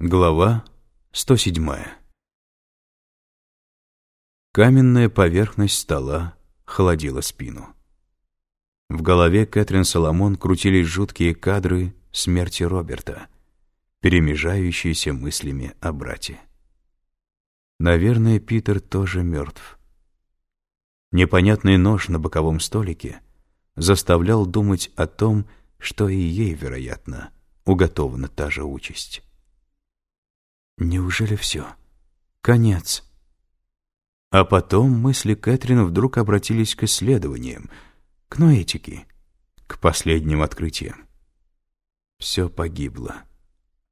Глава 107 Каменная поверхность стола холодила спину. В голове Кэтрин Соломон крутились жуткие кадры смерти Роберта, перемежающиеся мыслями о брате. Наверное, Питер тоже мертв. Непонятный нож на боковом столике заставлял думать о том, что и ей, вероятно, уготована та же участь. Неужели все? Конец. А потом мысли Кэтрин вдруг обратились к исследованиям, к ноэтике, к последним открытиям. Все погибло,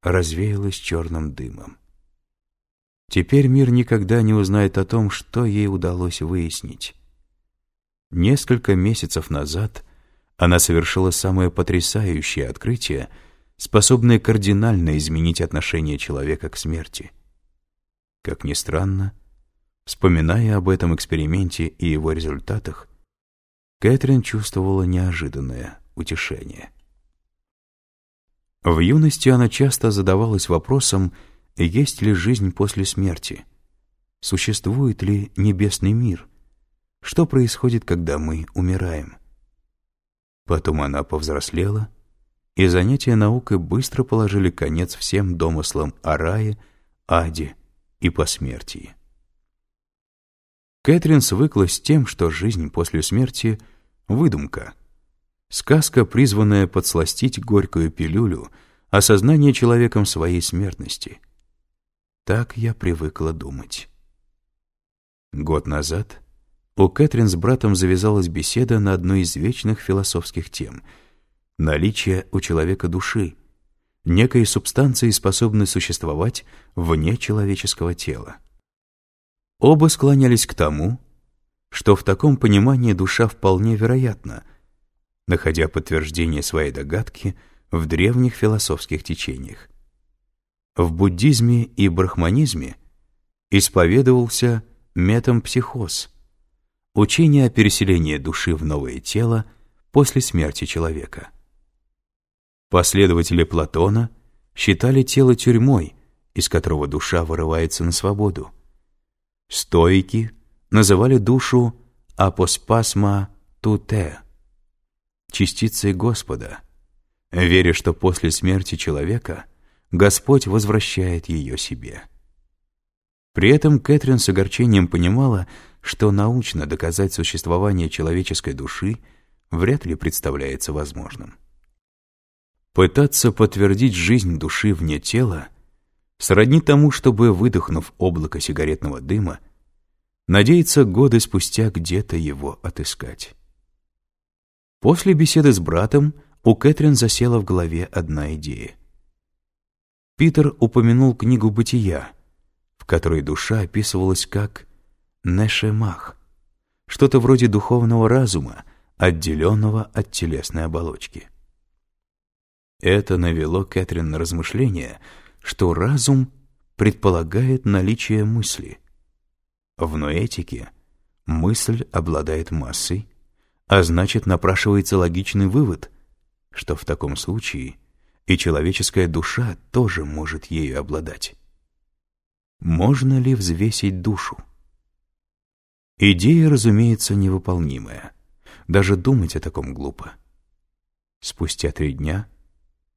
развеялось черным дымом. Теперь мир никогда не узнает о том, что ей удалось выяснить. Несколько месяцев назад она совершила самое потрясающее открытие — способные кардинально изменить отношение человека к смерти. Как ни странно, вспоминая об этом эксперименте и его результатах, Кэтрин чувствовала неожиданное утешение. В юности она часто задавалась вопросом, есть ли жизнь после смерти, существует ли небесный мир, что происходит, когда мы умираем. Потом она повзрослела — занятия наукой быстро положили конец всем домыслам о рае, аде и посмертии. Кэтрин свыклась с тем, что жизнь после смерти — выдумка. Сказка, призванная подсластить горькую пилюлю осознание человеком своей смертности. Так я привыкла думать. Год назад у Кэтрин с братом завязалась беседа на одной из вечных философских тем — наличие у человека души, некой субстанции, способной существовать вне человеческого тела. Оба склонялись к тому, что в таком понимании душа вполне вероятна, находя подтверждение своей догадки в древних философских течениях. В буддизме и брахманизме исповедовался метампсихоз, учение о переселении души в новое тело после смерти человека. Последователи Платона считали тело тюрьмой, из которого душа вырывается на свободу. Стоики называли душу апоспасма туте, частицей Господа, веря, что после смерти человека Господь возвращает ее себе. При этом Кэтрин с огорчением понимала, что научно доказать существование человеческой души вряд ли представляется возможным. Пытаться подтвердить жизнь души вне тела сродни тому, чтобы, выдохнув облако сигаретного дыма, надеяться годы спустя где-то его отыскать. После беседы с братом у Кэтрин засела в голове одна идея. Питер упомянул книгу «Бытия», в которой душа описывалась как «нешемах», что-то вроде духовного разума, отделенного от телесной оболочки. Это навело Кэтрин на размышление, что разум предполагает наличие мысли. В ноэтике мысль обладает массой, а значит напрашивается логичный вывод, что в таком случае и человеческая душа тоже может ею обладать. Можно ли взвесить душу? Идея, разумеется, невыполнимая. Даже думать о таком глупо. Спустя три дня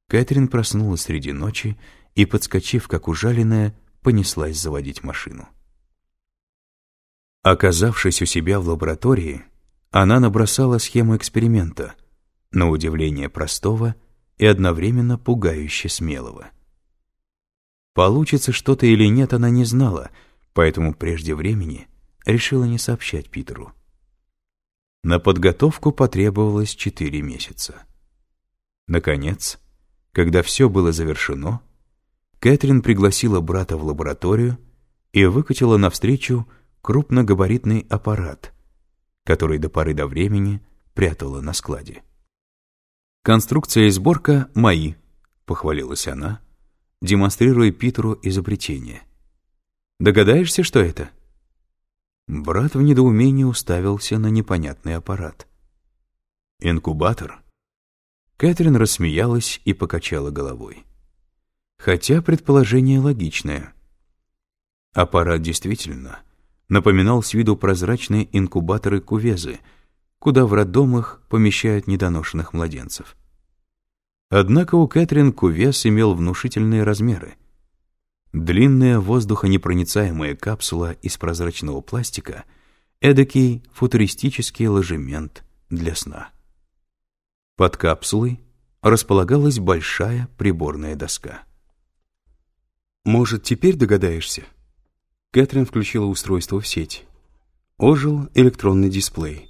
Кэтрин проснулась среди ночи и, подскочив, как ужаленная, понеслась заводить машину. Оказавшись у себя в лаборатории, она набросала схему эксперимента, на удивление простого и одновременно пугающе смелого. Получится что-то или нет, она не знала, поэтому прежде времени решила не сообщать Питеру. На подготовку потребовалось четыре месяца. Наконец, когда все было завершено, Кэтрин пригласила брата в лабораторию и выкатила навстречу крупногабаритный аппарат, который до поры до времени прятала на складе. «Конструкция и сборка мои», — похвалилась она, демонстрируя Питеру изобретение. «Догадаешься, что это?» Брат в недоумении уставился на непонятный аппарат. «Инкубатор?» Кэтрин рассмеялась и покачала головой. Хотя предположение логичное. Аппарат действительно напоминал с виду прозрачные инкубаторы кувезы, куда в роддомах помещают недоношенных младенцев. Однако у Кэтрин кувез имел внушительные размеры. Длинная воздухонепроницаемая капсула из прозрачного пластика — эдакий футуристический ложемент для сна. Под капсулой располагалась большая приборная доска. «Может, теперь догадаешься?» Кэтрин включила устройство в сеть. Ожил электронный дисплей,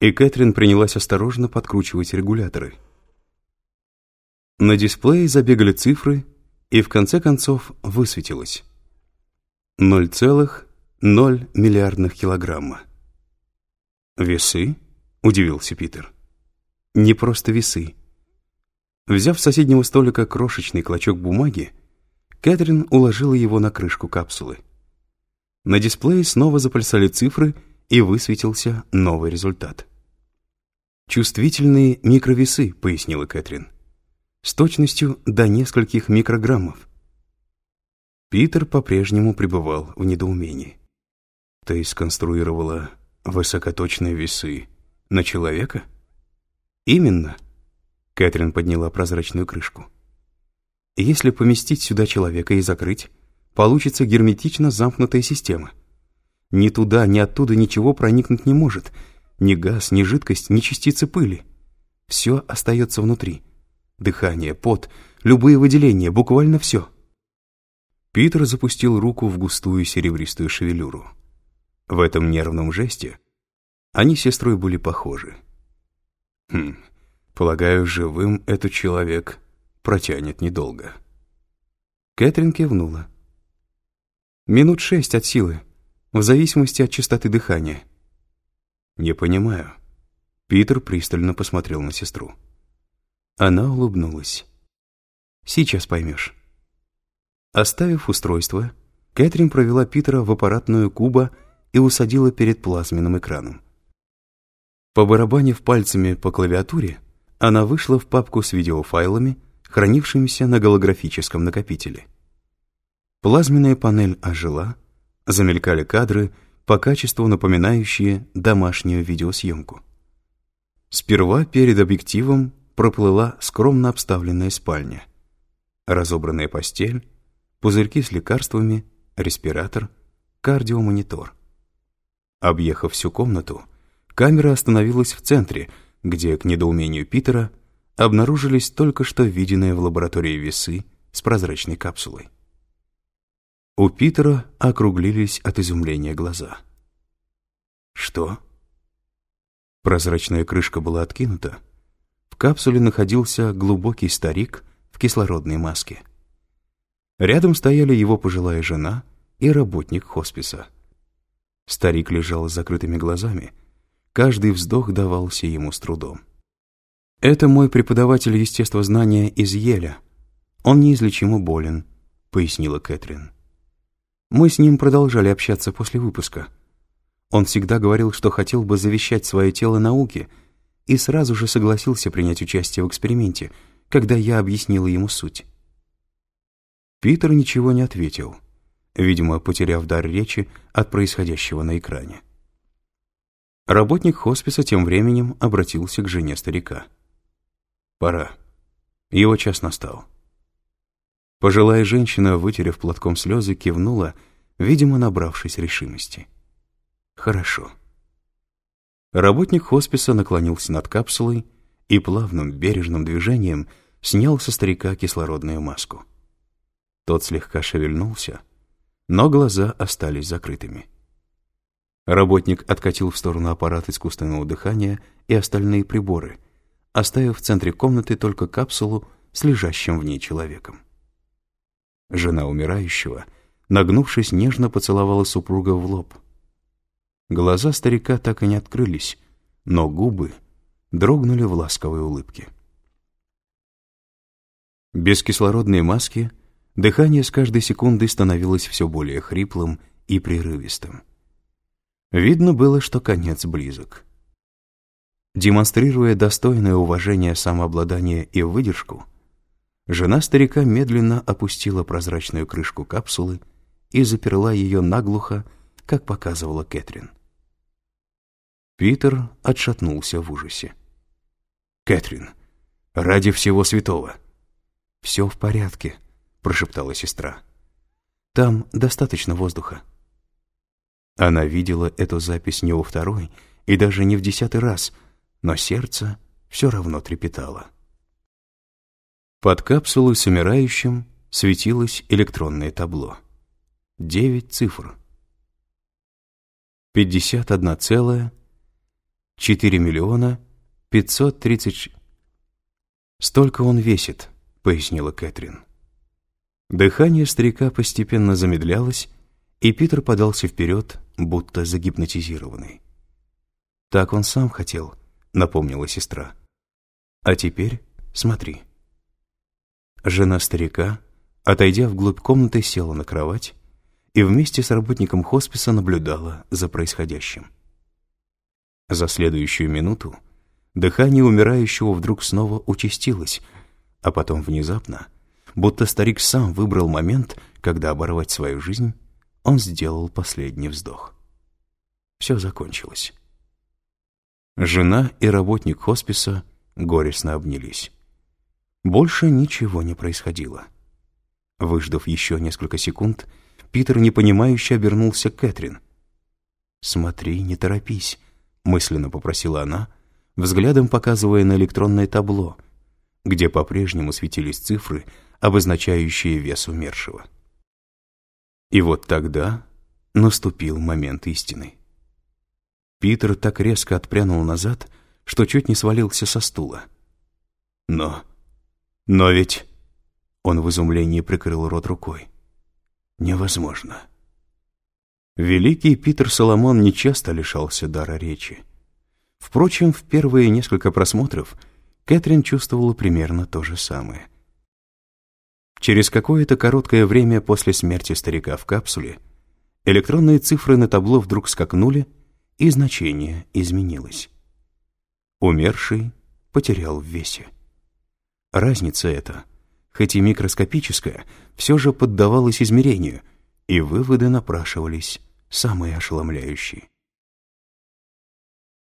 и Кэтрин принялась осторожно подкручивать регуляторы. На дисплее забегали цифры, и в конце концов высветилось. 0,0 миллиардных килограмма. «Весы?» — удивился Питер. «Не просто весы». Взяв с соседнего столика крошечный клочок бумаги, Кэтрин уложила его на крышку капсулы. На дисплее снова заплясали цифры, и высветился новый результат. «Чувствительные микровесы», — пояснила Кэтрин. «С точностью до нескольких микрограммов». Питер по-прежнему пребывал в недоумении. «Ты сконструировала высокоточные весы на человека?» «Именно», — Кэтрин подняла прозрачную крышку. «Если поместить сюда человека и закрыть, получится герметично замкнутая система. Ни туда, ни оттуда ничего проникнуть не может. Ни газ, ни жидкость, ни частицы пыли. Все остается внутри. Дыхание, пот, любые выделения, буквально все. Питер запустил руку в густую серебристую шевелюру. В этом нервном жесте они с сестрой были похожи. Хм, полагаю, живым этот человек протянет недолго. Кэтрин кивнула. Минут шесть от силы, в зависимости от частоты дыхания. Не понимаю. Питер пристально посмотрел на сестру. Она улыбнулась. Сейчас поймешь. Оставив устройство, Кэтрин провела Питера в аппаратную куба и усадила перед плазменным экраном. Побарабанив пальцами по клавиатуре, она вышла в папку с видеофайлами, хранившимися на голографическом накопителе. Плазменная панель ожила, замелькали кадры, по качеству напоминающие домашнюю видеосъемку. Сперва перед объективом проплыла скромно обставленная спальня. Разобранная постель, пузырьки с лекарствами, респиратор, кардиомонитор. Объехав всю комнату, камера остановилась в центре, где, к недоумению Питера, обнаружились только что виденные в лаборатории весы с прозрачной капсулой. У Питера округлились от изумления глаза. «Что?» Прозрачная крышка была откинута. В капсуле находился глубокий старик в кислородной маске. Рядом стояли его пожилая жена и работник хосписа. Старик лежал с закрытыми глазами. Каждый вздох давался ему с трудом. «Это мой преподаватель естествознания из Еля. Он неизлечимо болен», — пояснила Кэтрин. Мы с ним продолжали общаться после выпуска. Он всегда говорил, что хотел бы завещать свое тело науке, и сразу же согласился принять участие в эксперименте, когда я объяснила ему суть. Питер ничего не ответил, видимо, потеряв дар речи от происходящего на экране. Работник хосписа тем временем обратился к жене старика. «Пора. Его час настал». Пожилая женщина, вытерев платком слезы, кивнула, видимо, набравшись решимости. «Хорошо». Работник хосписа наклонился над капсулой и плавным бережным движением снял со старика кислородную маску. Тот слегка шевельнулся, но глаза остались закрытыми. Работник откатил в сторону аппарат искусственного дыхания и остальные приборы, оставив в центре комнаты только капсулу с лежащим в ней человеком. Жена умирающего, нагнувшись, нежно поцеловала супруга в лоб. Глаза старика так и не открылись, но губы дрогнули в ласковой улыбке. Без кислородной маски дыхание с каждой секундой становилось все более хриплым и прерывистым. Видно было, что конец близок. Демонстрируя достойное уважение самообладание и выдержку, Жена старика медленно опустила прозрачную крышку капсулы и заперла ее наглухо, как показывала Кэтрин. Питер отшатнулся в ужасе. «Кэтрин, ради всего святого!» «Все в порядке», — прошептала сестра. «Там достаточно воздуха». Она видела эту запись не во второй и даже не в десятый раз, но сердце все равно трепетало. Под капсулой с умирающим светилось электронное табло. Девять цифр. Пятьдесят одна целая, четыре миллиона, пятьсот тридцать... Столько он весит, пояснила Кэтрин. Дыхание старика постепенно замедлялось, и Питер подался вперед, будто загипнотизированный. «Так он сам хотел», — напомнила сестра. «А теперь смотри». Жена старика, отойдя вглубь комнаты, села на кровать и вместе с работником хосписа наблюдала за происходящим. За следующую минуту дыхание умирающего вдруг снова участилось, а потом внезапно, будто старик сам выбрал момент, когда оборвать свою жизнь, он сделал последний вздох. Все закончилось. Жена и работник хосписа горестно обнялись. Больше ничего не происходило. Выждав еще несколько секунд, Питер непонимающе обернулся к Кэтрин. «Смотри, не торопись», — мысленно попросила она, взглядом показывая на электронное табло, где по-прежнему светились цифры, обозначающие вес умершего. И вот тогда наступил момент истины. Питер так резко отпрянул назад, что чуть не свалился со стула. Но но ведь... Он в изумлении прикрыл рот рукой. Невозможно. Великий Питер Соломон нечасто лишался дара речи. Впрочем, в первые несколько просмотров Кэтрин чувствовала примерно то же самое. Через какое-то короткое время после смерти старика в капсуле электронные цифры на табло вдруг скакнули, и значение изменилось. Умерший потерял в весе. Разница эта, хоть и микроскопическая, все же поддавалась измерению, и выводы напрашивались самые ошеломляющие.